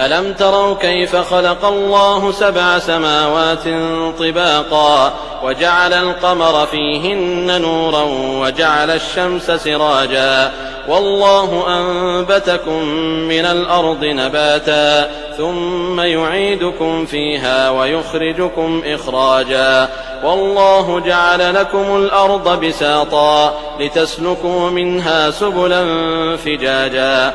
ألم تروا كيف خلق الله سبع سماوات طباقا وجعل القمر فيهن نورا وجعل الشمس سراجا والله أنبتكم من الأرض نباتا ثم يعيدكم فيها ويخرجكم إخراجا والله جعل لكم الأرض بساطا لتسلكوا منها سبلا فجاجا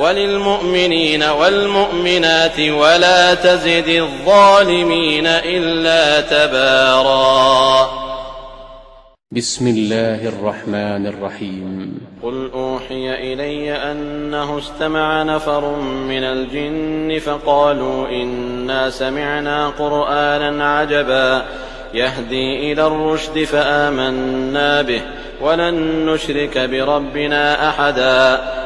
وللمؤمنين والمؤمنات ولا تزد الظالمين إلا تبارا. بسم الله الرحمن الرحيم. قل أوحي إلي أنه استمع نفر من الجن فقالوا إنا سمعنا قرآنا عجبا. يهدي إلى الرشد فآمنا به ولن نشرك بربنا أحدا.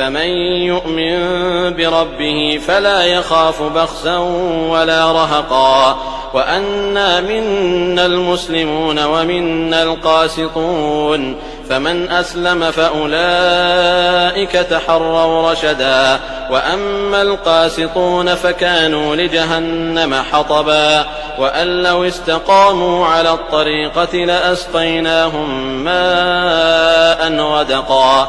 فمن يؤمن بربه فلا يخاف بخسا ولا رهقا. وأنا منا المسلمون ومنا القاسطون فمن أسلم فأولئك تحروا رشدا. وأما القاسطون فكانوا لجهنم حطبا. وأن لو استقاموا على الطريقة لأسقيناهم ماء غدقا.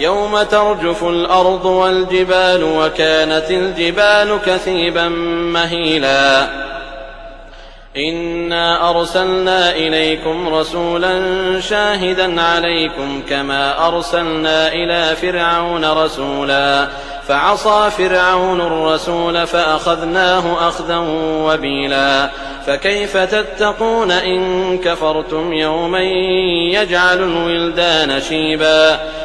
يوم ترجف الأرض والجبال وكانت الجبال كثيبا مهيلا. إنا أرسلنا إليكم رسولا شاهدا عليكم كما أرسلنا إلى فرعون رسولا. فعصى فرعون الرسول فأخذناه أخذا وبيلا. فكيف تتقون إن كفرتم يوما يجعل الولدان شيبا.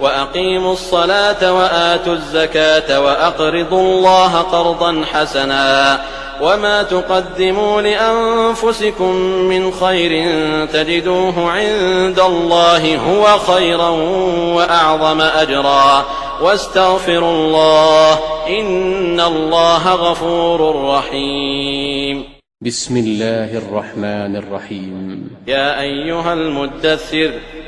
وأقيموا الصلاة وآتوا الزكاة وأقرضوا الله قرضا حسنا وما تقدموا لأنفسكم من خير تجدوه عند الله هو خيرا وأعظم أجرا واستغفروا الله إن الله غفور رحيم. بسم الله الرحمن الرحيم. يا أيها المدثر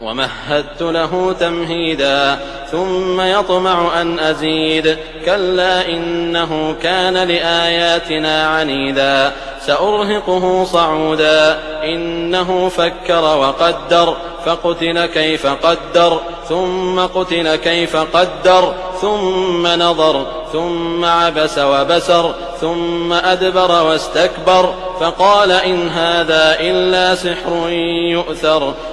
ومهدت له تمهيدا ثم يطمع أن أزيد. كلا إنه كان لآياتنا عنيدا. سأرهقه صعودا. إنه فكر وقدر. فقتل كيف قدر. ثم قتل كيف قدر. ثم نظر. ثم عبس وبسر. ثم أدبر واستكبر. فقال إن هذا إلا سحر يؤثر.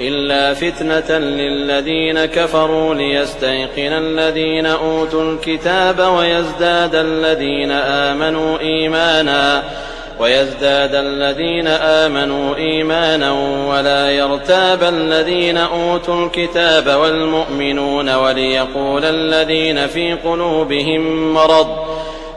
إلا فتنة للذين كفروا ليستيقن الذين أوتوا الكتاب ويزداد الذين آمنوا إيمانا ويزداد الذين آمنوا إيمانا ولا يرتاب الذين أوتوا الكتاب والمؤمنون وليقول الذين في قلوبهم مرض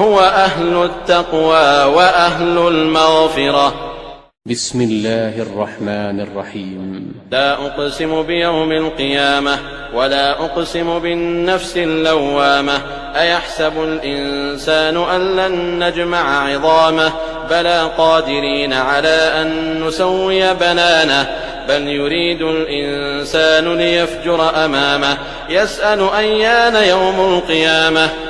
هو أهل التقوى وأهل المغفرة. بسم الله الرحمن الرحيم. لا أقسم بيوم القيامة ولا أقسم بالنفس اللوامة. أيحسب الإنسان أن لن نجمع عظامه؟ بلى قادرين على أن نسوي بنانه. بل يريد الإنسان ليفجر أمامه. يسأل أيان يوم القيامة؟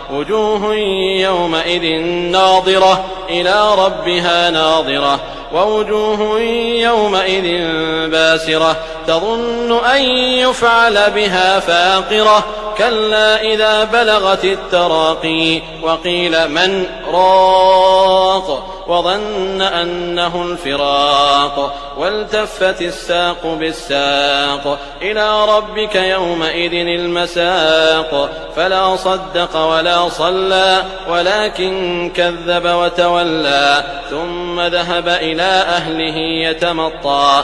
وجوه يومئذ ناظرة إلى ربها ناظرة ووجوه يومئذ باسرة تظن أن يفعل بها فاقرة كلا إذا بلغت التراقي وقيل من راق وظن أنه الفراق والتفت الساق بالساق إلى ربك يومئذ المساق فلا صدق ولا صلى ولكن كذب وتولى ثم ذهب إلى أهله يتمطى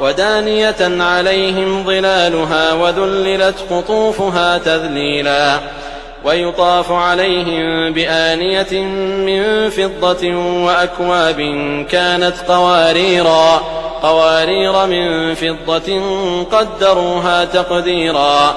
ودانية عليهم ظلالها وذللت قطوفها تذليلا ويطاف عليهم بآنية من فضة وأكواب كانت قواريرا قوارير من فضة قدروها تقديرا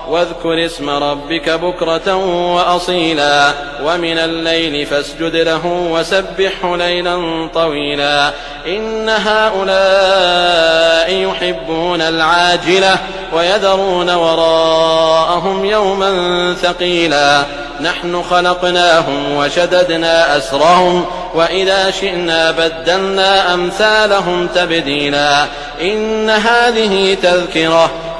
واذكر اسم ربك بكرة وأصيلا ومن الليل فاسجد له وسبحه ليلا طويلا إن هؤلاء يحبون العاجلة ويذرون وراءهم يوما ثقيلا نحن خلقناهم وشددنا أسرهم وإذا شئنا بدلنا أمثالهم تبديلا إن هذه تذكرة